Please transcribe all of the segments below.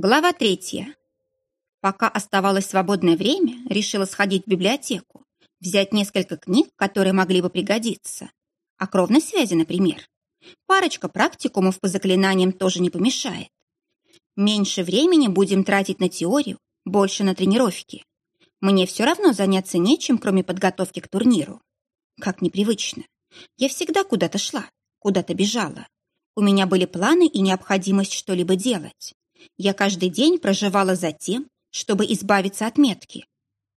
Глава третья. Пока оставалось свободное время, решила сходить в библиотеку, взять несколько книг, которые могли бы пригодиться. О кровной связи, например. Парочка практикумов по заклинаниям тоже не помешает. Меньше времени будем тратить на теорию, больше на тренировки. Мне все равно заняться нечем, кроме подготовки к турниру. Как непривычно. Я всегда куда-то шла, куда-то бежала. У меня были планы и необходимость что-либо делать. Я каждый день проживала за тем, чтобы избавиться от метки.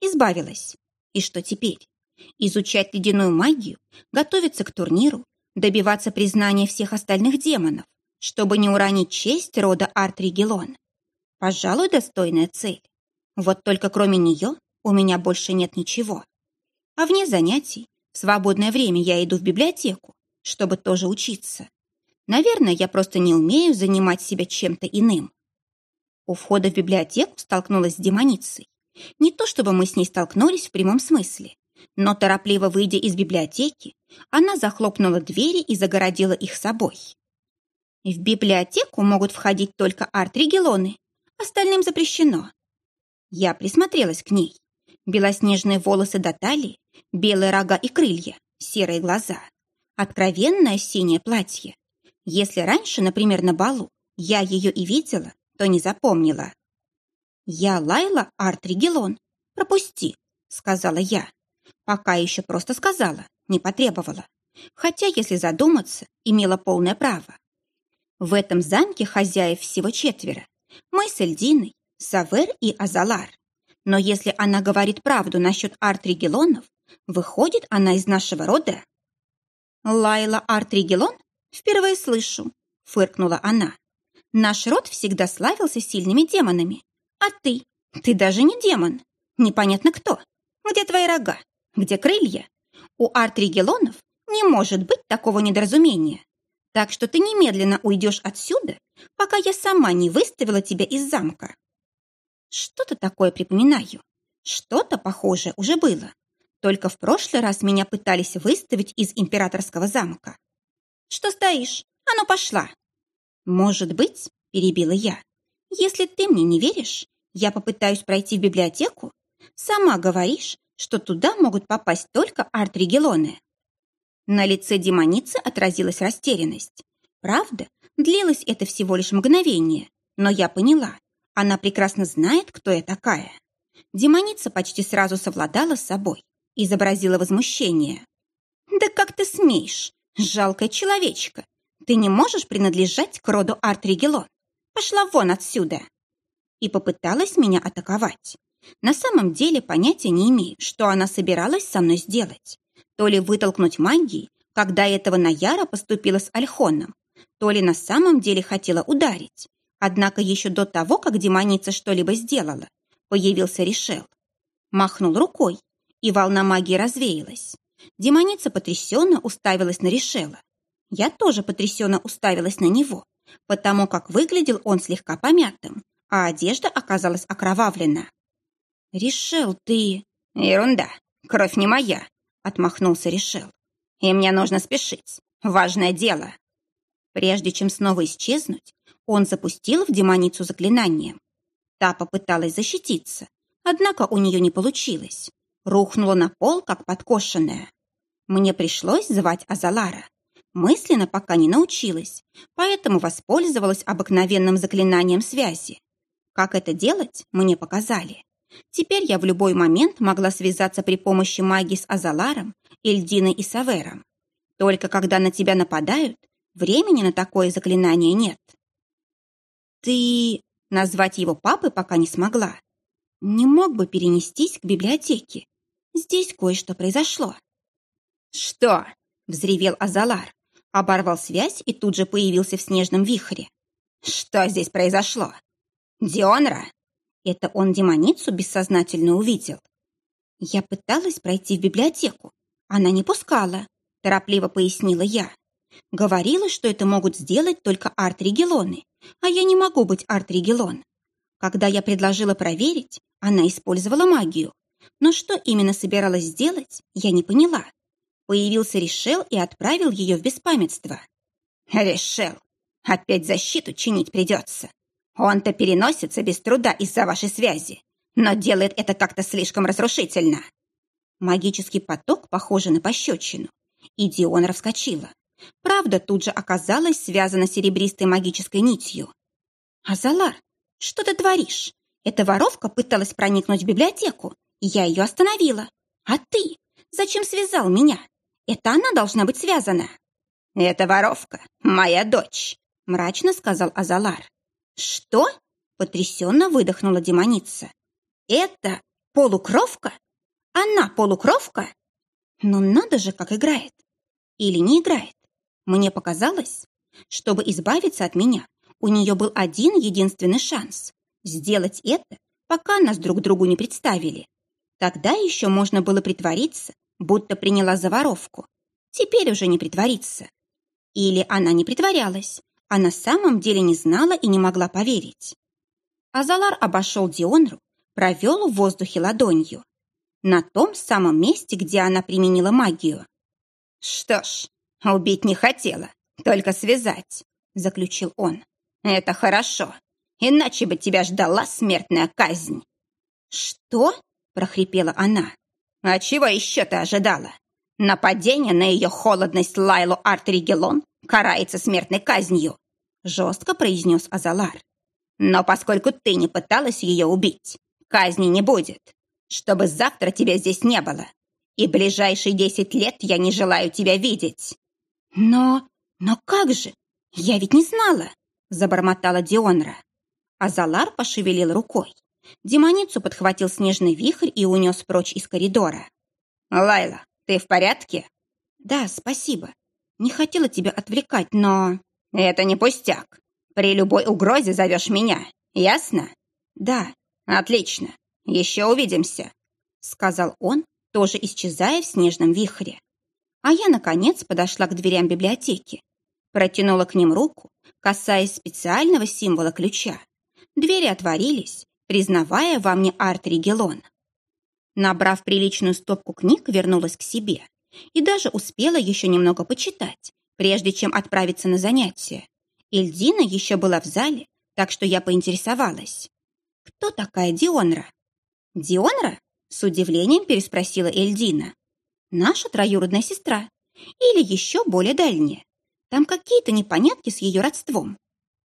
Избавилась. И что теперь? Изучать ледяную магию, готовиться к турниру, добиваться признания всех остальных демонов, чтобы не уронить честь рода Арт-Регелон. Пожалуй, достойная цель. Вот только кроме нее у меня больше нет ничего. А вне занятий, в свободное время я иду в библиотеку, чтобы тоже учиться. Наверное, я просто не умею занимать себя чем-то иным. У входа в библиотеку столкнулась с демоницей. Не то чтобы мы с ней столкнулись в прямом смысле, но торопливо выйдя из библиотеки, она захлопнула двери и загородила их собой. В библиотеку могут входить только арт-регелоны, остальным запрещено. Я присмотрелась к ней. Белоснежные волосы до талии, белые рога и крылья, серые глаза, откровенное синее платье. Если раньше, например, на балу, я ее и видела, то не запомнила. «Я Лайла Арт-Регелон. Пропусти», — сказала я. Пока еще просто сказала, не потребовала. Хотя, если задуматься, имела полное право. В этом замке хозяев всего четверо. Мы с Эльдиной, Савер и Азалар. Но если она говорит правду насчет арт-регелонов, выходит она из нашего рода. «Лайла арт-регелон? Впервые слышу», — фыркнула она. Наш род всегда славился сильными демонами. А ты? Ты даже не демон. Непонятно кто. Где твои рога? Где крылья? У арт-регелонов не может быть такого недоразумения. Так что ты немедленно уйдешь отсюда, пока я сама не выставила тебя из замка. Что-то такое припоминаю. Что-то похожее уже было. Только в прошлый раз меня пытались выставить из императорского замка. Что стоишь? А ну пошла! «Может быть, — перебила я, — если ты мне не веришь, я попытаюсь пройти в библиотеку. Сама говоришь, что туда могут попасть только арт-регелоны». На лице демоницы отразилась растерянность. Правда, длилось это всего лишь мгновение, но я поняла, она прекрасно знает, кто я такая. Демоница почти сразу совладала с собой, изобразила возмущение. «Да как ты смеешь, жалкая человечка! Ты не можешь принадлежать к роду Арт-Регелон. Пошла вон отсюда!» И попыталась меня атаковать. На самом деле понятия не имею, что она собиралась со мной сделать. То ли вытолкнуть магией, когда этого Наяра поступила с Альхоном, то ли на самом деле хотела ударить. Однако еще до того, как демоница что-либо сделала, появился Решел. Махнул рукой, и волна магии развеялась. Демоница потрясенно уставилась на Решела. Я тоже потрясенно уставилась на него, потому как выглядел он слегка помятым, а одежда оказалась окровавлена. «Решел ты...» «Ерунда, кровь не моя», — отмахнулся Решел. «И мне нужно спешить. Важное дело». Прежде чем снова исчезнуть, он запустил в демоницу заклинанием. Та попыталась защититься, однако у нее не получилось. Рухнула на пол, как подкошенная. Мне пришлось звать Азалара. Мысленно пока не научилась, поэтому воспользовалась обыкновенным заклинанием связи. Как это делать, мне показали. Теперь я в любой момент могла связаться при помощи магии с Азаларом, Эльдиной и Савером. Только когда на тебя нападают, времени на такое заклинание нет. Ты назвать его папой пока не смогла. Не мог бы перенестись к библиотеке. Здесь кое-что произошло. Что? взревел Азалар оборвал связь и тут же появился в снежном вихре. «Что здесь произошло? Дионра?» Это он демоницу бессознательно увидел. Я пыталась пройти в библиотеку. Она не пускала, торопливо пояснила я. Говорила, что это могут сделать только арт-регелоны, а я не могу быть арт-регелон. Когда я предложила проверить, она использовала магию. Но что именно собиралась сделать, я не поняла. Появился Решел и отправил ее в беспамятство. Решел, опять защиту чинить придется. Он-то переносится без труда из-за вашей связи, но делает это как-то слишком разрушительно. Магический поток, похожий на пощечину, и Диона вскочила. Правда, тут же оказалась связана серебристой магической нитью. «Азалар, что ты творишь? Эта воровка пыталась проникнуть в библиотеку, и я ее остановила. А ты? Зачем связал меня? Это она должна быть связана». «Это воровка, моя дочь», — мрачно сказал Азалар. «Что?» — потрясенно выдохнула демоница. «Это полукровка? Она полукровка? Ну надо же, как играет. Или не играет. Мне показалось, чтобы избавиться от меня, у нее был один единственный шанс – сделать это, пока нас друг другу не представили. Тогда еще можно было притвориться, будто приняла за воровку. Теперь уже не притвориться. Или она не притворялась, а на самом деле не знала и не могла поверить. Азалар обошел Дионру, провел в воздухе ладонью. На том самом месте, где она применила магию. «Что ж, убить не хотела, только связать», — заключил он. «Это хорошо, иначе бы тебя ждала смертная казнь». «Что?» — прохрипела она. «А чего еще ты ожидала? Нападение на ее холодность Лайлу Артригелон карается смертной казнью», — жестко произнес Азалар. «Но поскольку ты не пыталась ее убить, казни не будет чтобы завтра тебя здесь не было. И ближайшие десять лет я не желаю тебя видеть». «Но... но как же? Я ведь не знала!» забормотала Дионра. Азалар пошевелил рукой. Демоницу подхватил снежный вихрь и унес прочь из коридора. «Лайла, ты в порядке?» «Да, спасибо. Не хотела тебя отвлекать, но...» «Это не пустяк. При любой угрозе зовешь меня, ясно?» «Да». «Отлично. «Еще увидимся», — сказал он, тоже исчезая в снежном вихре. А я, наконец, подошла к дверям библиотеки, протянула к ним руку, касаясь специального символа ключа. Двери отворились, признавая во мне арт-регелон. Набрав приличную стопку книг, вернулась к себе и даже успела еще немного почитать, прежде чем отправиться на занятия. Ильдина еще была в зале, так что я поинтересовалась. Кто такая Дионра? «Дионра?» — с удивлением переспросила Эльдина. «Наша троюродная сестра. Или еще более дальняя. Там какие-то непонятки с ее родством.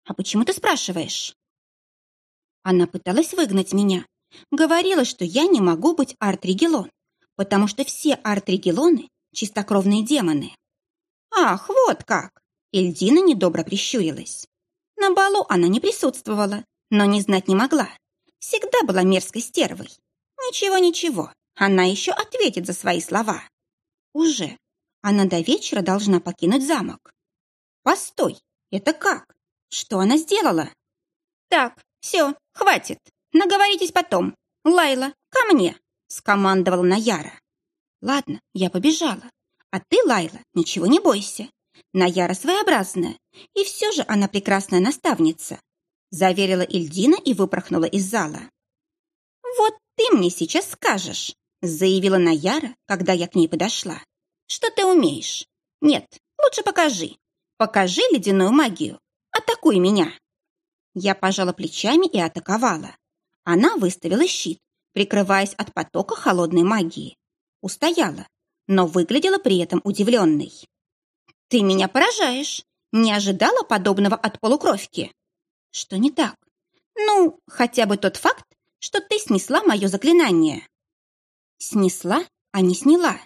А почему ты спрашиваешь?» Она пыталась выгнать меня. Говорила, что я не могу быть арт-регелон, потому что все арт-регелоны — чистокровные демоны. «Ах, вот как!» Эльдина недобро прищурилась. На балу она не присутствовала, но не знать не могла всегда была мерзкой стервой. Ничего-ничего, она еще ответит за свои слова. Уже. Она до вечера должна покинуть замок. Постой, это как? Что она сделала? Так, все, хватит. Наговоритесь потом. Лайла, ко мне, скомандовала Наяра. Ладно, я побежала. А ты, Лайла, ничего не бойся. Наяра своеобразная, и все же она прекрасная наставница заверила Ильдина и выпорхнула из зала. «Вот ты мне сейчас скажешь», заявила Наяра, когда я к ней подошла. «Что ты умеешь? Нет, лучше покажи. Покажи ледяную магию. Атакуй меня». Я пожала плечами и атаковала. Она выставила щит, прикрываясь от потока холодной магии. Устояла, но выглядела при этом удивленной. «Ты меня поражаешь. Не ожидала подобного от полукровки?» Что не так? Ну, хотя бы тот факт, что ты снесла мое заклинание. Снесла, а не сняла.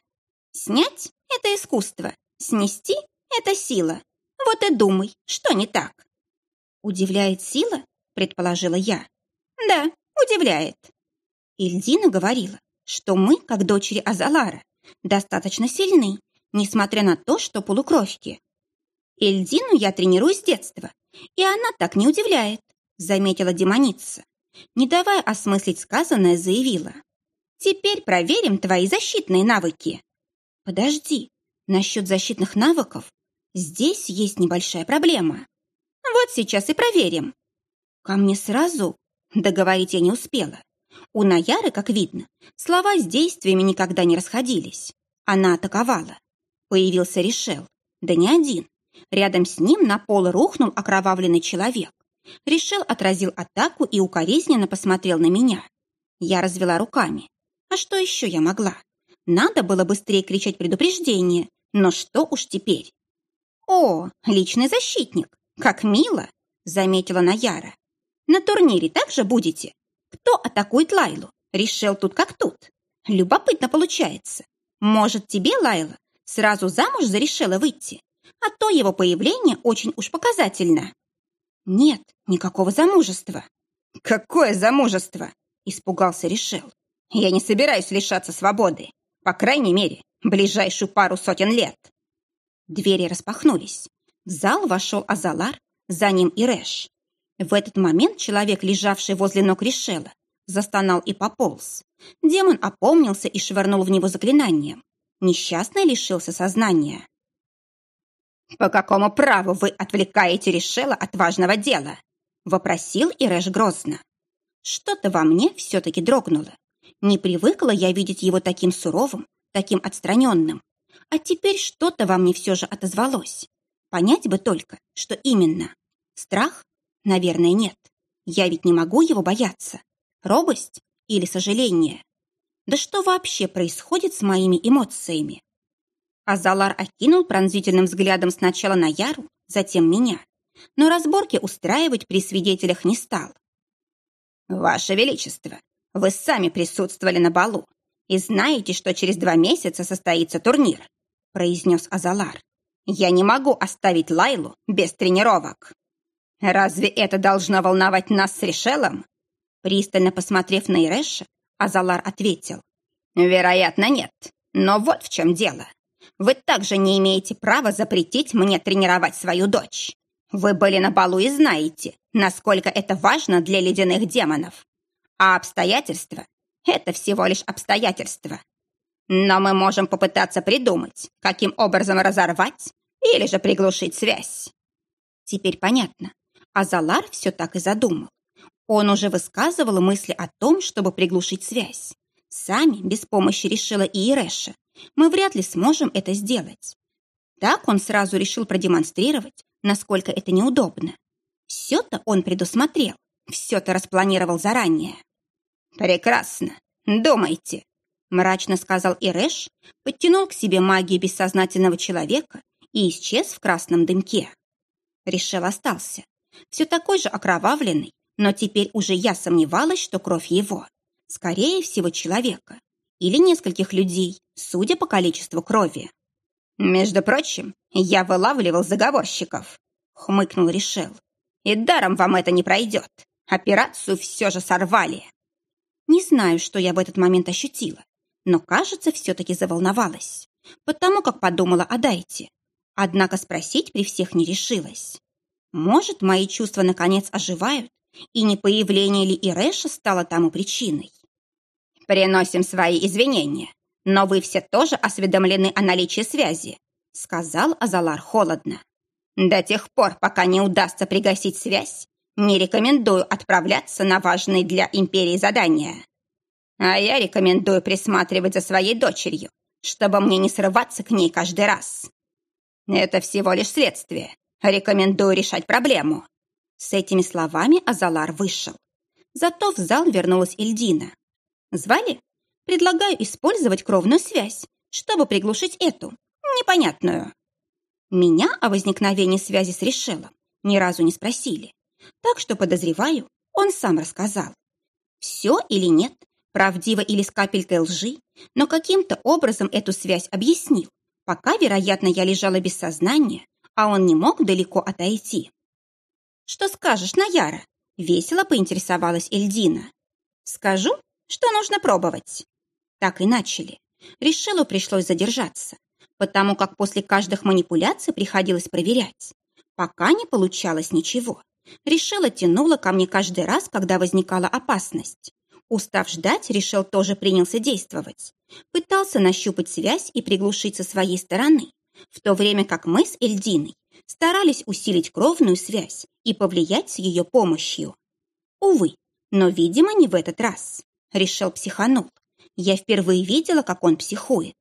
Снять — это искусство, снести — это сила. Вот и думай, что не так. Удивляет сила, предположила я. Да, удивляет. Ильдина говорила, что мы, как дочери Азалара, достаточно сильны, несмотря на то, что полукровки. Эльдину я тренирую с детства, и она так не удивляет, заметила демоница. Не давая осмыслить сказанное, заявила. Теперь проверим твои защитные навыки. Подожди, насчет защитных навыков здесь есть небольшая проблема. Вот сейчас и проверим. Ко мне сразу договорить я не успела. У Наяры, как видно, слова с действиями никогда не расходились. Она атаковала. Появился Решел. Да не один. Рядом с ним на пол рухнул окровавленный человек, Решил отразил атаку и укоризненно посмотрел на меня. Я развела руками. А что еще я могла? Надо было быстрее кричать предупреждение, но что уж теперь? «О, личный защитник! Как мило!» — заметила Наяра. «На турнире также будете? Кто атакует Лайлу? Решил тут как тут. Любопытно получается. Может, тебе, Лайла, сразу замуж зарешила выйти? А то его появление очень уж показательно». «Нет, никакого замужества». «Какое замужество?» — испугался Решел. «Я не собираюсь лишаться свободы. По крайней мере, ближайшую пару сотен лет». Двери распахнулись. В зал вошел Азалар, за ним и Рэш. В этот момент человек, лежавший возле ног Решела, застонал и пополз. Демон опомнился и швырнул в него заклинанием. Несчастный лишился сознания. «По какому праву вы отвлекаете Решела от важного дела?» — вопросил Ирэш грозно. Что-то во мне все-таки дрогнуло. Не привыкла я видеть его таким суровым, таким отстраненным. А теперь что-то во мне все же отозвалось. Понять бы только, что именно. Страх? Наверное, нет. Я ведь не могу его бояться. Робость или сожаление? Да что вообще происходит с моими эмоциями? Азалар окинул пронзительным взглядом сначала на Яру, затем меня. Но разборки устраивать при свидетелях не стал. «Ваше Величество, вы сами присутствовали на балу и знаете, что через два месяца состоится турнир произнес Азалар. «Я не могу оставить Лайлу без тренировок». «Разве это должно волновать нас с Решелом?» Пристально посмотрев на Ирэша, Азалар ответил. «Вероятно, нет. Но вот в чем дело. Вы также не имеете права запретить мне тренировать свою дочь. Вы были на балу и знаете, насколько это важно для ледяных демонов. А обстоятельства — это всего лишь обстоятельства. Но мы можем попытаться придумать, каким образом разорвать или же приглушить связь. Теперь понятно. А Залар все так и задумал. Он уже высказывал мысли о том, чтобы приглушить связь. Сами, без помощи Решила и Ирэша, мы вряд ли сможем это сделать. Так он сразу решил продемонстрировать, насколько это неудобно. Все-то он предусмотрел, все-то распланировал заранее. «Прекрасно. Думайте», мрачно сказал Ирэш, подтянул к себе магию бессознательного человека и исчез в красном дымке. Решел остался. Все такой же окровавленный, но теперь уже я сомневалась, что кровь его. Скорее всего, человека. Или нескольких людей, судя по количеству крови. «Между прочим, я вылавливал заговорщиков», — хмыкнул Решел. «И даром вам это не пройдет. Операцию все же сорвали». Не знаю, что я в этот момент ощутила но, кажется, все-таки заволновалась, потому как подумала о Дайте. Однако спросить при всех не решилась. Может, мои чувства наконец оживают, и не появление ли Ирэша стало тому причиной? «Приносим свои извинения, но вы все тоже осведомлены о наличии связи», сказал Азалар холодно. «До тех пор, пока не удастся пригасить связь, не рекомендую отправляться на важные для Империи задания. А я рекомендую присматривать за своей дочерью, чтобы мне не срываться к ней каждый раз. Это всего лишь следствие. Рекомендую решать проблему». С этими словами Азалар вышел. Зато в зал вернулась Эльдина. «Звали? Предлагаю использовать кровную связь, чтобы приглушить эту, непонятную». Меня о возникновении связи с Решелом ни разу не спросили, так что, подозреваю, он сам рассказал. Все или нет, правдиво или с капелькой лжи, но каким-то образом эту связь объяснил, пока, вероятно, я лежала без сознания, а он не мог далеко отойти. «Что скажешь, Наяра?» — весело поинтересовалась Эльдина. «Скажу, что нужно пробовать». Так и начали. Решилу пришлось задержаться, потому как после каждых манипуляций приходилось проверять. Пока не получалось ничего. Решила тянула ко мне каждый раз, когда возникала опасность. Устав ждать, решил тоже принялся действовать. Пытался нащупать связь и приглушить со своей стороны, в то время как мы с Эльдиной старались усилить кровную связь и повлиять с ее помощью. Увы, но, видимо, не в этот раз. Решил психанул. Я впервые видела, как он психует.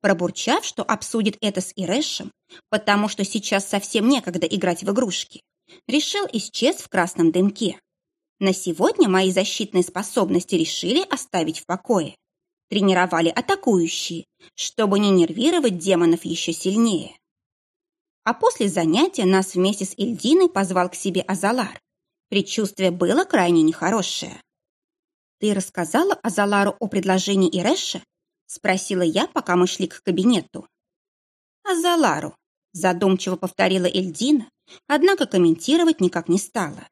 Пробурчав, что обсудит это с Ирэшем, потому что сейчас совсем некогда играть в игрушки, Решил исчез в красном дымке. На сегодня мои защитные способности решили оставить в покое. Тренировали атакующие, чтобы не нервировать демонов еще сильнее. А после занятия нас вместе с Эльдиной позвал к себе Азалар. Предчувствие было крайне нехорошее. «Ты рассказала Азалару о предложении Ирэша?» — спросила я, пока мы шли к кабинету. «Азалару», — задумчиво повторила Эльдина, однако комментировать никак не стала.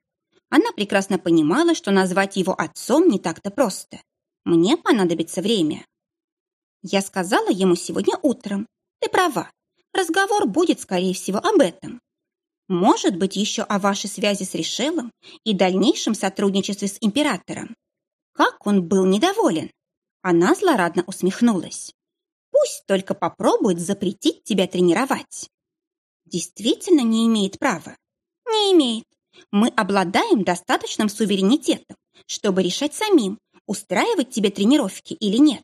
Она прекрасно понимала, что назвать его отцом не так-то просто. Мне понадобится время. Я сказала ему сегодня утром. Ты права. Разговор будет, скорее всего, об этом. Может быть, еще о вашей связи с Решелом и дальнейшем сотрудничестве с императором. Как он был недоволен. Она злорадно усмехнулась. Пусть только попробует запретить тебя тренировать. Действительно не имеет права. Не имеет. Мы обладаем достаточным суверенитетом, чтобы решать самим, устраивать тебе тренировки или нет.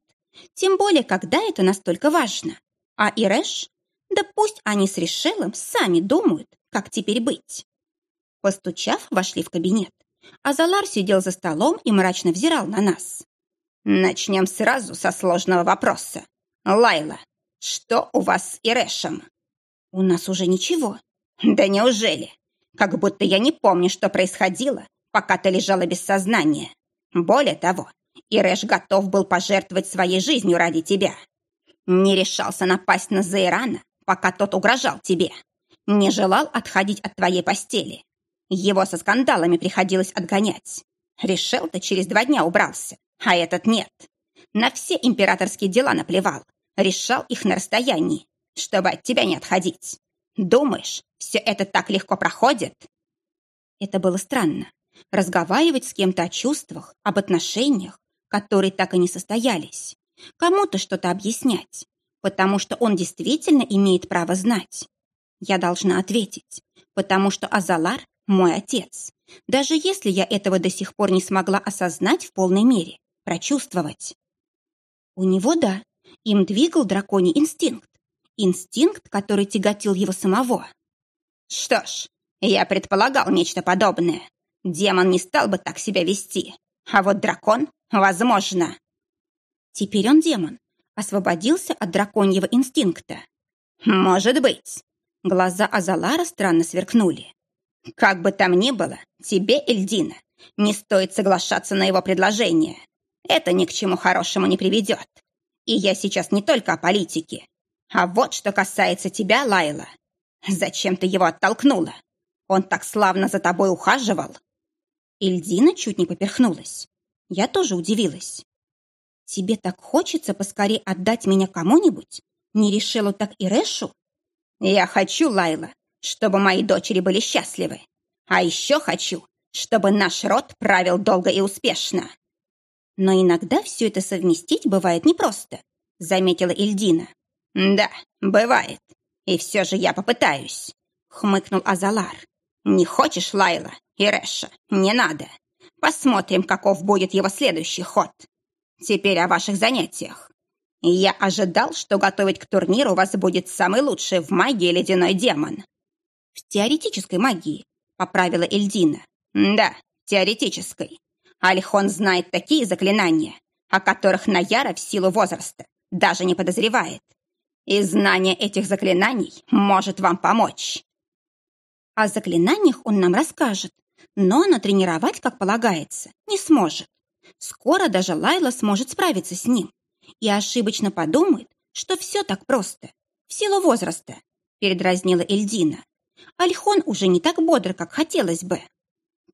Тем более, когда это настолько важно. А Ирэш? Да пусть они с Решелом сами думают, как теперь быть. Постучав, вошли в кабинет. Азалар сидел за столом и мрачно взирал на нас. Начнем сразу со сложного вопроса. Лайла, что у вас с Ирэшем? У нас уже ничего. Да неужели? Как будто я не помню, что происходило, пока ты лежала без сознания. Более того, Ирэш готов был пожертвовать своей жизнью ради тебя. Не решался напасть на Зейрана, пока тот угрожал тебе. Не желал отходить от твоей постели. Его со скандалами приходилось отгонять. Решил-то через два дня убрался, а этот нет. На все императорские дела наплевал. Решал их на расстоянии, чтобы от тебя не отходить. Думаешь, все это так легко проходит?» Это было странно. Разговаривать с кем-то о чувствах, об отношениях, которые так и не состоялись. Кому-то что-то объяснять, потому что он действительно имеет право знать. Я должна ответить, потому что Азалар – мой отец. Даже если я этого до сих пор не смогла осознать в полной мере, прочувствовать. У него, да, им двигал драконий инстинкт. Инстинкт, который тяготил его самого. Что ж, я предполагал нечто подобное. Демон не стал бы так себя вести. А вот дракон, возможно. Теперь он демон. Освободился от драконьего инстинкта. Может быть. Глаза Азалара странно сверкнули. Как бы там ни было, тебе, Эльдина, не стоит соглашаться на его предложение. Это ни к чему хорошему не приведет. И я сейчас не только о политике. А вот что касается тебя, Лайла. Зачем ты его оттолкнула? Он так славно за тобой ухаживал. Ильдина чуть не поперхнулась. Я тоже удивилась. Тебе так хочется поскорее отдать меня кому-нибудь? Не решила так и Рэшу? Я хочу, Лайла, чтобы мои дочери были счастливы. А еще хочу, чтобы наш род правил долго и успешно. Но иногда все это совместить бывает непросто, заметила Ильдина. Да, бывает. И все же я попытаюсь, хмыкнул Азалар. Не хочешь, Лайла, Ирэша, не надо. Посмотрим, каков будет его следующий ход. Теперь о ваших занятиях. Я ожидал, что готовить к турниру вас будет самый лучший в магии ледяной демон. В теоретической магии, поправила Эльдина. Да, теоретической. Альхон знает такие заклинания, о которых Наяра в силу возраста даже не подозревает. И знание этих заклинаний может вам помочь. О заклинаниях он нам расскажет, но натренировать, как полагается, не сможет. Скоро даже Лайла сможет справиться с ним и ошибочно подумает, что все так просто, в силу возраста, передразнила Эльдина. Альхон уже не так бодр, как хотелось бы.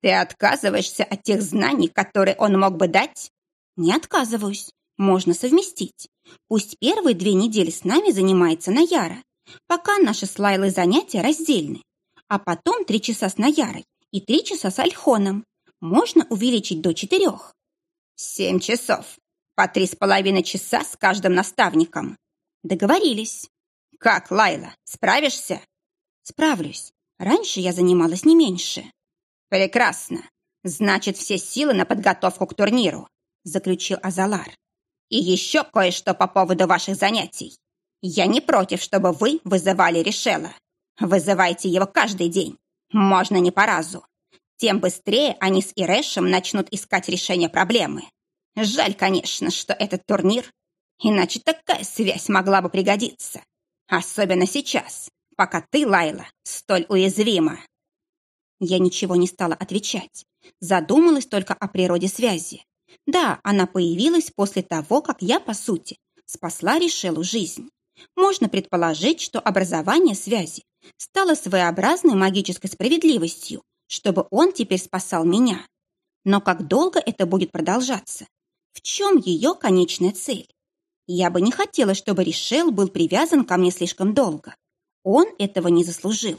Ты отказываешься от тех знаний, которые он мог бы дать? Не отказываюсь. Можно совместить. Пусть первые две недели с нами занимается Наяра, пока наши с Лайлой занятия раздельны. А потом три часа с Наярой и три часа с Альхоном. Можно увеличить до четырех. Семь часов. По три с половиной часа с каждым наставником. Договорились. Как, Лайла, справишься? Справлюсь. Раньше я занималась не меньше. «Прекрасно. Значит, все силы на подготовку к турниру», заключил Азалар. «И еще кое-что по поводу ваших занятий. Я не против, чтобы вы вызывали Решела. Вызывайте его каждый день. Можно не по разу. Тем быстрее они с Ирэшем начнут искать решение проблемы. Жаль, конечно, что этот турнир, иначе такая связь могла бы пригодиться. Особенно сейчас, пока ты, Лайла, столь уязвима. Я ничего не стала отвечать. Задумалась только о природе связи. Да, она появилась после того, как я, по сути, спасла Решелу жизнь. Можно предположить, что образование связи стало своеобразной магической справедливостью, чтобы он теперь спасал меня. Но как долго это будет продолжаться? В чем ее конечная цель? Я бы не хотела, чтобы Решел был привязан ко мне слишком долго. Он этого не заслужил.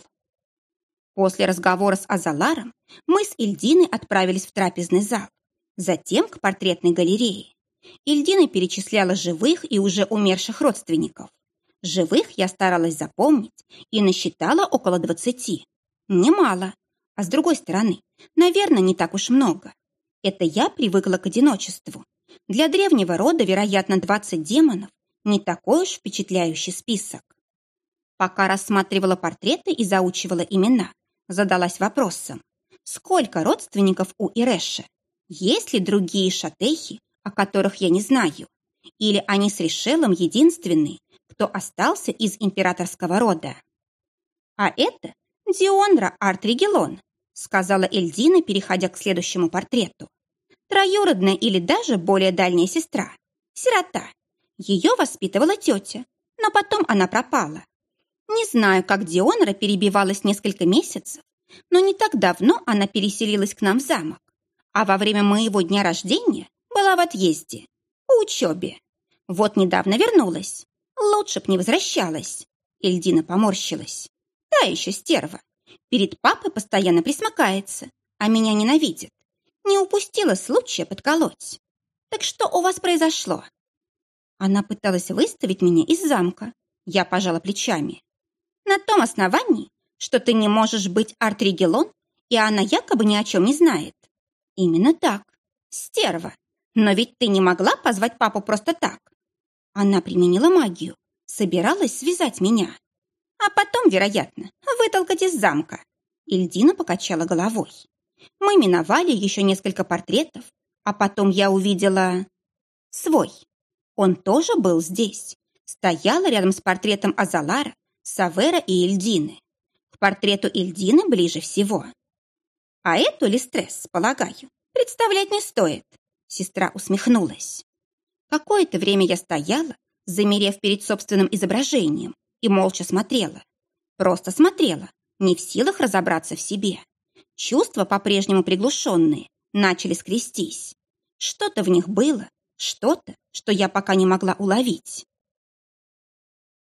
После разговора с Азаларом мы с Ильдиной отправились в трапезный зал, затем к портретной галерее. Ильдина перечисляла живых и уже умерших родственников. Живых я старалась запомнить и насчитала около двадцати. Немало. А с другой стороны, наверное, не так уж много. Это я привыкла к одиночеству. Для древнего рода, вероятно, двадцать демонов – не такой уж впечатляющий список. Пока рассматривала портреты и заучивала имена, задалась вопросом, сколько родственников у Ирэша? Есть ли другие шатехи, о которых я не знаю? Или они с Решелом единственные, кто остался из императорского рода? А это Дионра Артригелон, сказала Эльдина, переходя к следующему портрету. Троюродная или даже более дальняя сестра. Сирота. Ее воспитывала тетя, но потом она пропала. Не знаю, как Дионра перебивалась несколько месяцев, но не так давно она переселилась к нам в замок, а во время моего дня рождения была в отъезде, по учебе. Вот недавно вернулась. Лучше б не возвращалась. Эльдина поморщилась. Та еще стерва. Перед папой постоянно присмыкается, а меня ненавидит. Не упустила случая подколоть. Так что у вас произошло? Она пыталась выставить меня из замка. Я пожала плечами. На том основании, что ты не можешь быть Артригелон, и она якобы ни о чем не знает. Именно так. Стерва. Но ведь ты не могла позвать папу просто так. Она применила магию, собиралась связать меня. А потом, вероятно, вытолкать из замка. Ильдина покачала головой. Мы миновали еще несколько портретов, а потом я увидела... свой. Он тоже был здесь. Стояла рядом с портретом Азалара Савера и Ильдины. К портрету Ильдины ближе всего. А эту ли стресс, полагаю, представлять не стоит. Сестра усмехнулась. Какое-то время я стояла, замерев перед собственным изображением, и молча смотрела. Просто смотрела, не в силах разобраться в себе. Чувства, по-прежнему приглушенные, начали скрестись. Что-то в них было, что-то, что я пока не могла уловить.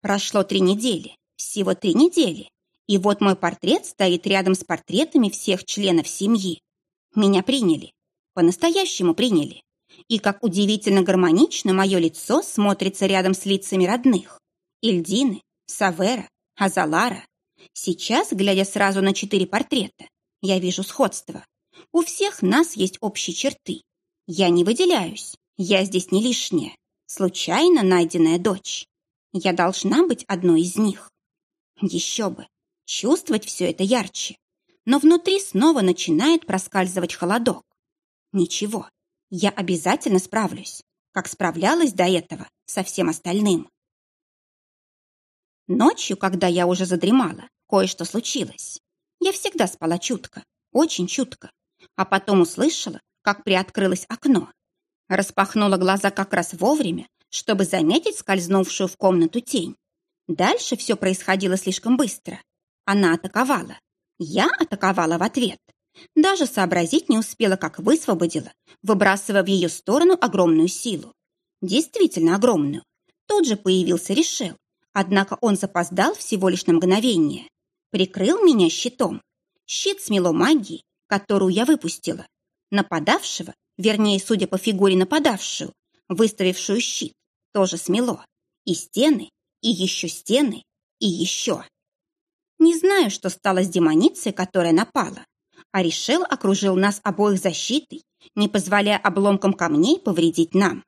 Прошло три недели, всего три недели, и вот мой портрет стоит рядом с портретами всех членов семьи. Меня приняли, по-настоящему приняли. И как удивительно гармонично мое лицо смотрится рядом с лицами родных. Ильдины, Савера, Азалара. Сейчас, глядя сразу на четыре портрета, я вижу сходство. У всех нас есть общие черты. Я не выделяюсь, я здесь не лишняя, случайно найденная дочь. Я должна быть одной из них. Еще бы, чувствовать все это ярче. Но внутри снова начинает проскальзывать холодок. Ничего, я обязательно справлюсь, как справлялась до этого со всем остальным. Ночью, когда я уже задремала, кое-что случилось. Я всегда спала чутко, очень чутко, а потом услышала, как приоткрылось окно. Распахнула глаза как раз вовремя, чтобы заметить скользнувшую в комнату тень. Дальше все происходило слишком быстро. Она атаковала. Я атаковала в ответ. Даже сообразить не успела, как высвободила, выбрасывая в ее сторону огромную силу. Действительно огромную. Тут же появился Решел. Однако он запоздал всего лишь на мгновение. Прикрыл меня щитом. Щит смело магии, которую я выпустила. Нападавшего, вернее, судя по фигуре нападавшую, выставившую щит, тоже смело. И стены, и еще стены, и еще. Не знаю, что стало с демоницей, которая напала. А решил окружил нас обоих защитой, не позволяя обломкам камней повредить нам.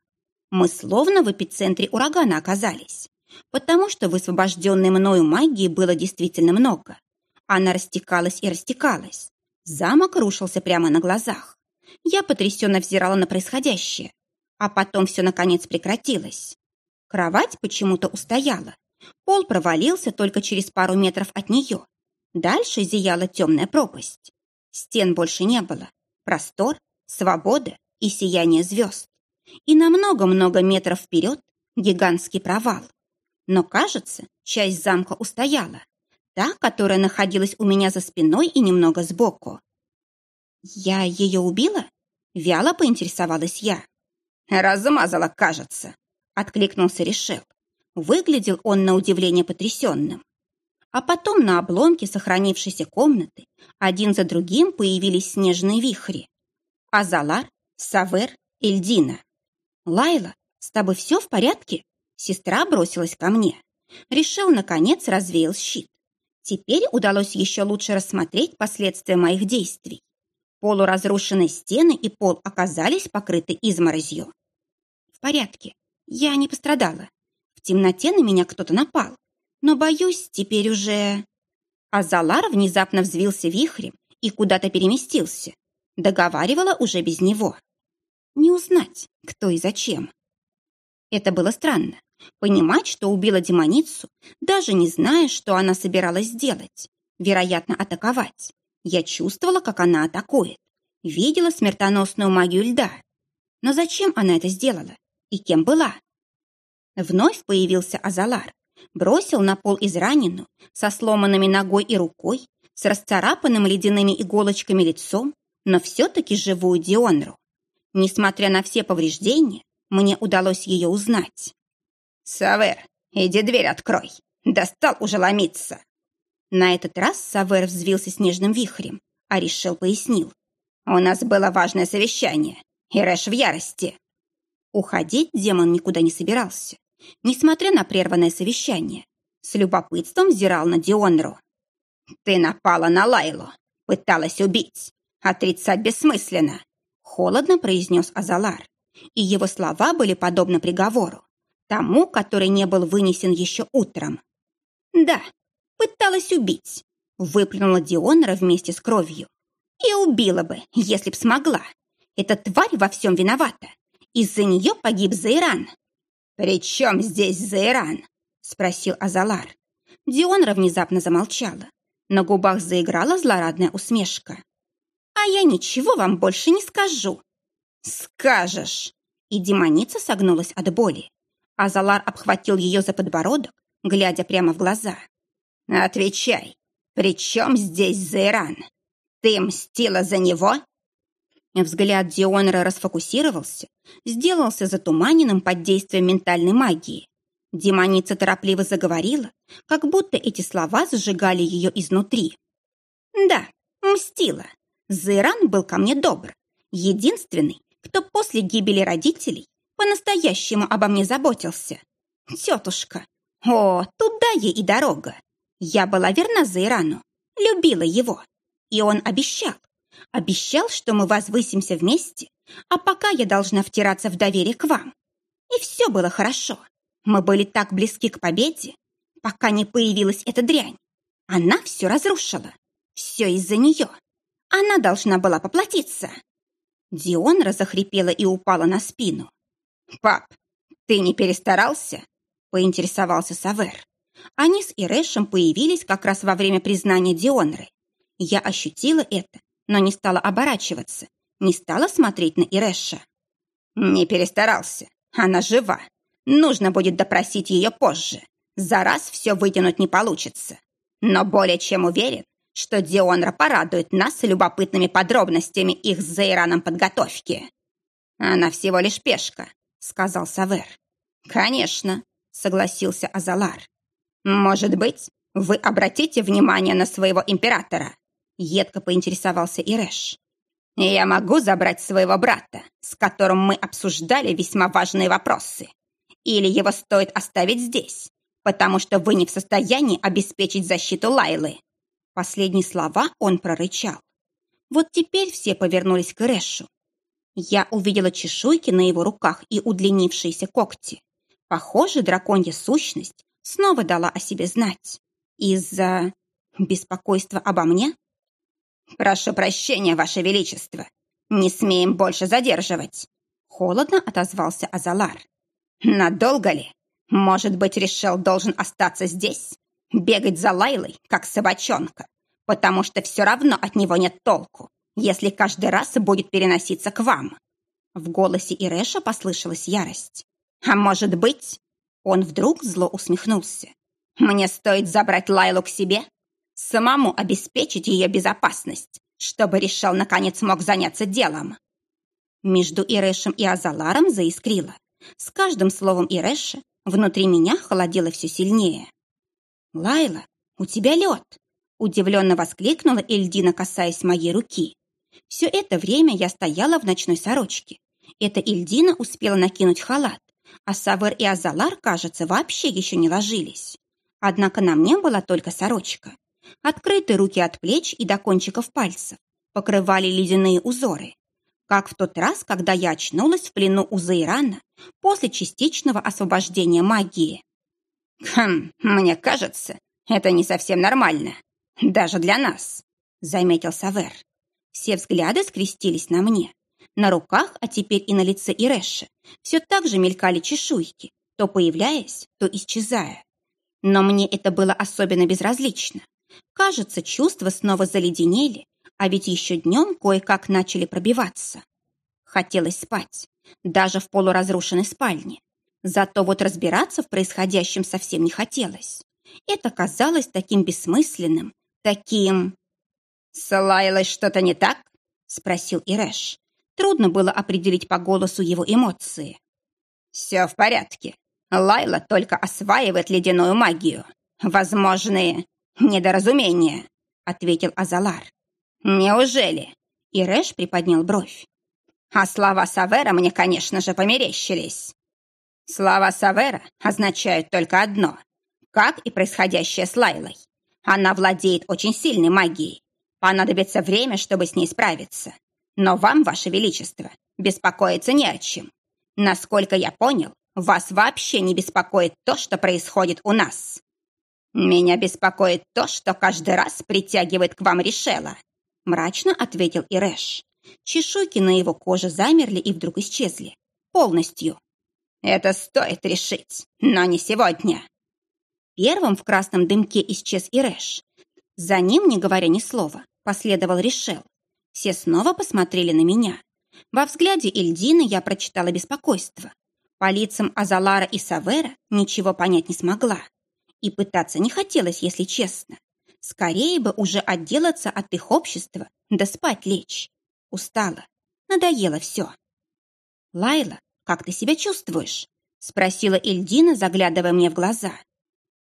Мы словно в эпицентре урагана оказались, потому что высвобожденной мною магии было действительно много. Она растекалась и растекалась. Замок рушился прямо на глазах. Я потрясенно взирала на происходящее. А потом все, наконец, прекратилось. Кровать почему-то устояла. Пол провалился только через пару метров от нее. Дальше зияла темная пропасть. Стен больше не было. Простор, свобода и сияние звезд. И на много-много метров вперед гигантский провал. Но, кажется, часть замка устояла. Та, которая находилась у меня за спиной и немного сбоку. «Я ее убила?» Вяло поинтересовалась я. «Размазала, кажется», — откликнулся Решел. Выглядел он на удивление потрясенным. А потом на обломке сохранившейся комнаты один за другим появились снежные вихри. Азалар, Савер, Эльдина. «Лайла, с тобой все в порядке?» Сестра бросилась ко мне. Решил, наконец, развеял щит. Теперь удалось еще лучше рассмотреть последствия моих действий. Полуразрушенные стены и пол оказались покрыты изморозью. В порядке, я не пострадала. В темноте на меня кто-то напал. Но, боюсь, теперь уже... Азалар внезапно взвился вихрем и куда-то переместился. Договаривала уже без него. Не узнать, кто и зачем. Это было странно. Понимать, что убила демоницу, даже не зная, что она собиралась сделать. Вероятно, атаковать. Я чувствовала, как она атакует. Видела смертоносную магию льда. Но зачем она это сделала? И кем была? Вновь появился Азалар. Бросил на пол израненную, со сломанными ногой и рукой, с расцарапанным ледяными иголочками лицом, но все-таки живую Дионру. Несмотря на все повреждения, мне удалось ее узнать. «Савер, иди дверь открой! Достал уже ломиться!» На этот раз Савер взвился снежным вихрем, а решил пояснил. «У нас было важное совещание, и Рэш в ярости». Уходить демон никуда не собирался, несмотря на прерванное совещание. С любопытством взирал на Дионру. «Ты напала на Лайлу, пыталась убить. Отрицать бессмысленно», — холодно произнес Азалар и его слова были подобны приговору, тому, который не был вынесен еще утром. «Да, пыталась убить», — выплюнула Дионра вместе с кровью. «И убила бы, если б смогла. Эта тварь во всем виновата. Из-за нее погиб Зайран». «При чем здесь Зайран?» — спросил Азалар. Дионра внезапно замолчала. На губах заиграла злорадная усмешка. «А я ничего вам больше не скажу», «Скажешь!» И демоница согнулась от боли. Азалар обхватил ее за подбородок, глядя прямо в глаза. «Отвечай, при чем здесь Зейран? Ты мстила за него?» Взгляд Дионера расфокусировался, сделался затуманенным под действием ментальной магии. Демоница торопливо заговорила, как будто эти слова зажигали ее изнутри. «Да, мстила. Зейран был ко мне добр. Единственный, кто после гибели родителей по-настоящему обо мне заботился. Тетушка, о, туда ей и дорога. Я была верна Зайрану, любила его. И он обещал, обещал, что мы возвысимся вместе, а пока я должна втираться в доверие к вам. И все было хорошо. Мы были так близки к победе, пока не появилась эта дрянь. Она все разрушила. Все из-за нее. Она должна была поплатиться. Дион разохрипела и упала на спину. «Пап, ты не перестарался?» — поинтересовался Савер. Они с Ирэшем появились как раз во время признания Дионры. Я ощутила это, но не стала оборачиваться, не стала смотреть на Ирэша. «Не перестарался. Она жива. Нужно будет допросить ее позже. За раз все вытянуть не получится. Но более чем уверен, что Дионра порадует нас любопытными подробностями их с Зейраном подготовки. Она всего лишь пешка, сказал Савер. Конечно, согласился Азалар. Может быть, вы обратите внимание на своего императора? Едко поинтересовался Ирэш. Я могу забрать своего брата, с которым мы обсуждали весьма важные вопросы. Или его стоит оставить здесь, потому что вы не в состоянии обеспечить защиту Лайлы. Последние слова он прорычал. Вот теперь все повернулись к Рэшу. Я увидела чешуйки на его руках и удлинившиеся когти. Похоже, драконья сущность снова дала о себе знать. Из-за... Беспокойство обо мне? Прошу прощения, Ваше Величество. Не смеем больше задерживать. Холодно отозвался Азалар. Надолго ли? Может быть, решил должен остаться здесь? Бегать за Лайлой, как собачонка? Потому что все равно от него нет толку, если каждый раз будет переноситься к вам. В голосе Иреша послышалась ярость. А может быть... Он вдруг зло усмехнулся. Мне стоит забрать Лайлу к себе, самому обеспечить ее безопасность, чтобы решал, наконец, мог заняться делом. Между Ирешем и Азаларом заискрило. С каждым словом Иреша внутри меня холодело все сильнее. «Лайла, у тебя лед!» Удивленно воскликнула Эльдина, касаясь моей руки. Все это время я стояла в ночной сорочке. Эта Эльдина успела накинуть халат, а Савер и Азалар, кажется, вообще еще не ложились. Однако на мне была только сорочка. Открытые руки от плеч и до кончиков пальцев покрывали ледяные узоры как в тот раз, когда я очнулась в плену у Заирана после частичного освобождения магии. «Хм, мне кажется, это не совсем нормально. Даже для нас», — заметил Савер. Все взгляды скрестились на мне. На руках, а теперь и на лице Ирэша, все так же мелькали чешуйки, то появляясь, то исчезая. Но мне это было особенно безразлично. Кажется, чувства снова заледенели, а ведь еще днем кое-как начали пробиваться. Хотелось спать, даже в полуразрушенной спальне. Зато вот разбираться в происходящем совсем не хотелось. Это казалось таким бессмысленным, таким... «С Лайлой что-то не так?» — спросил Ирэш. Трудно было определить по голосу его эмоции. «Все в порядке. Лайла только осваивает ледяную магию. Возможные недоразумения», — ответил Азалар. «Неужели?» И Рэш приподнял бровь. «А слова Савера мне, конечно же, померещились». Слова Савера означают только одно, как и происходящее с Лайлой. Она владеет очень сильной магией. Понадобится время, чтобы с ней справиться. Но вам, Ваше Величество, беспокоиться не о чем. Насколько я понял, вас вообще не беспокоит то, что происходит у нас. Меня беспокоит то, что каждый раз притягивает к вам Решела. Мрачно ответил Ирэш. Чешуйки на его коже замерли и вдруг исчезли. Полностью. Это стоит решить, но не сегодня. Первым в красном дымке исчез Ирэш. За ним, не говоря ни слова, последовал Решел. Все снова посмотрели на меня. Во взгляде Эльдины я прочитала беспокойство. По лицам Азалара и Савера ничего понять не смогла. И пытаться не хотелось, если честно. Скорее бы уже отделаться от их общества, да спать лечь. Устала. Надоело все. «Лайла, как ты себя чувствуешь?» Спросила Эльдина, заглядывая мне в глаза.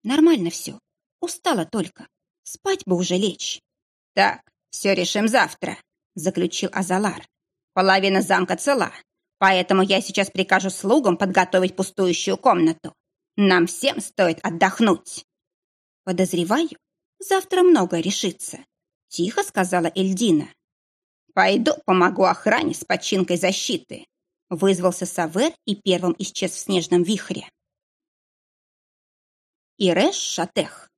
«Нормально все. Устала только. Спать бы уже лечь». «Так, все решим завтра», — заключил Азалар. «Половина замка цела, поэтому я сейчас прикажу слугам подготовить пустующую комнату. Нам всем стоит отдохнуть». Подозреваю, Завтра многое решится», — тихо сказала Эльдина. «Пойду помогу охране с починкой защиты», — вызвался Савер и первым исчез в снежном вихре. Ирэш Шатех.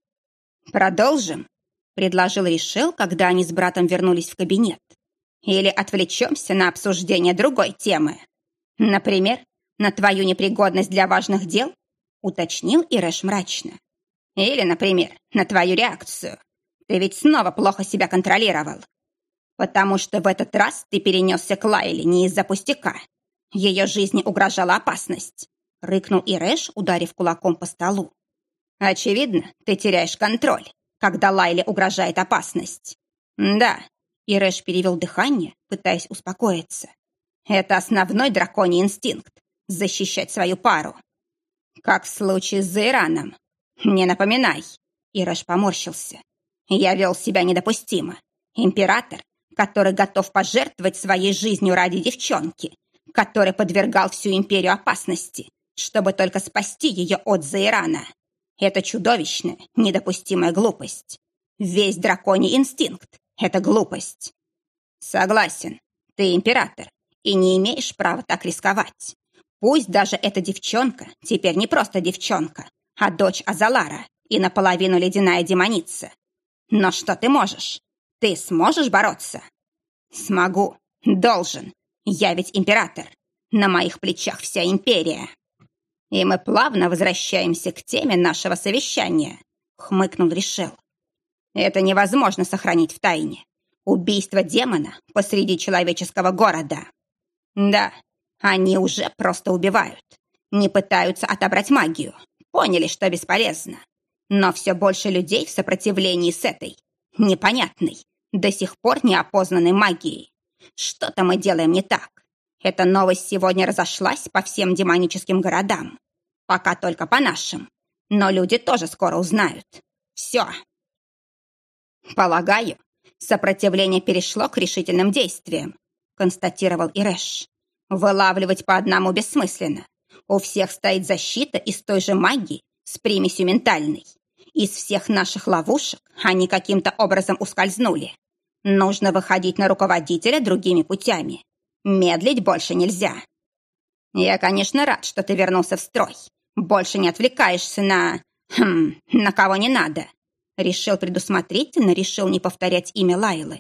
«Продолжим», — предложил Ришел, когда они с братом вернулись в кабинет. «Или отвлечемся на обсуждение другой темы. Например, на твою непригодность для важных дел?» — уточнил Ирэш мрачно. Или, например, на твою реакцию. Ты ведь снова плохо себя контролировал. Потому что в этот раз ты перенесся к Лайле не из-за пустяка. Ее жизни угрожала опасность. Рыкнул Ирэш, ударив кулаком по столу. Очевидно, ты теряешь контроль, когда Лайле угрожает опасность. Да, Ирэш перевел дыхание, пытаясь успокоиться. Это основной драконий инстинкт — защищать свою пару. Как в случае с Зейраном. «Не напоминай!» Ираш поморщился. «Я вел себя недопустимо. Император, который готов пожертвовать своей жизнью ради девчонки, который подвергал всю империю опасности, чтобы только спасти ее от Заирана. Это чудовищная, недопустимая глупость. Весь драконий инстинкт — это глупость. Согласен, ты император и не имеешь права так рисковать. Пусть даже эта девчонка теперь не просто девчонка, а дочь Азалара и наполовину ледяная демоница. Но что ты можешь? Ты сможешь бороться? Смогу. Должен. Я ведь император. На моих плечах вся империя. И мы плавно возвращаемся к теме нашего совещания, хмыкнул Ришел. Это невозможно сохранить в тайне. Убийство демона посреди человеческого города. Да, они уже просто убивают. Не пытаются отобрать магию. Поняли, что бесполезно. Но все больше людей в сопротивлении с этой непонятной, до сих пор неопознанной магией. Что-то мы делаем не так. Эта новость сегодня разошлась по всем демоническим городам. Пока только по нашим. Но люди тоже скоро узнают. Все. Полагаю, сопротивление перешло к решительным действиям, констатировал Ирэш. Вылавливать по одному бессмысленно. У всех стоит защита из той же магии с примесью ментальной. Из всех наших ловушек они каким-то образом ускользнули. Нужно выходить на руководителя другими путями. Медлить больше нельзя. Я, конечно, рад, что ты вернулся в строй. Больше не отвлекаешься на... Хм, на кого не надо. Решил предусмотрительно, решил не повторять имя Лайлы.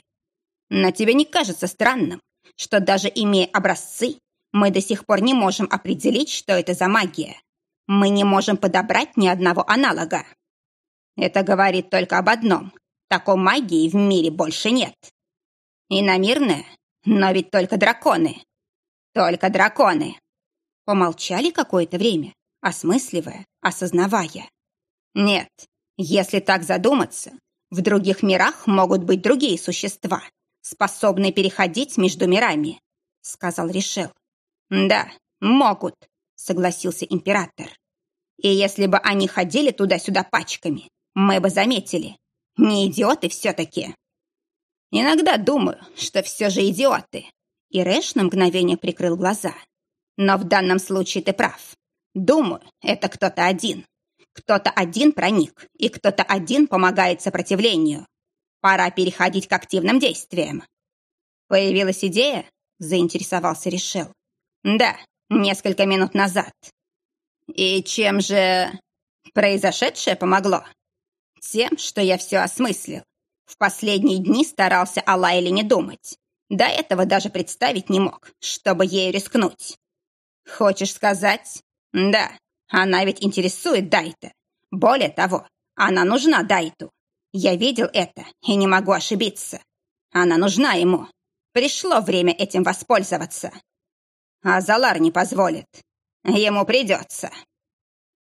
Но тебе не кажется странным, что даже имея образцы, мы до сих пор не можем определить, что это за магия. Мы не можем подобрать ни одного аналога. Это говорит только об одном. Такой магии в мире больше нет. Иномирная? Но ведь только драконы. Только драконы. Помолчали какое-то время, осмысливая, осознавая. Нет, если так задуматься, в других мирах могут быть другие существа, способные переходить между мирами, сказал Ришел. Да, могут, согласился император. И если бы они ходили туда-сюда пачками, мы бы заметили. Не идиоты все-таки. Иногда думаю, что все же идиоты. И Рэш на мгновение прикрыл глаза. Но в данном случае ты прав. Думаю, это кто-то один. Кто-то один проник, и кто-то один помогает сопротивлению. Пора переходить к активным действиям. Появилась идея? Заинтересовался Решел. Да, несколько минут назад. И чем же произошедшее помогло? Тем, что я все осмыслил. В последние дни старался о Лайле не думать. До этого даже представить не мог, чтобы ею рискнуть. Хочешь сказать? Да, она ведь интересует Дайта. Более того, она нужна Дайту. Я видел это и не могу ошибиться. Она нужна ему. Пришло время этим воспользоваться. А Залар не позволит. Ему придется.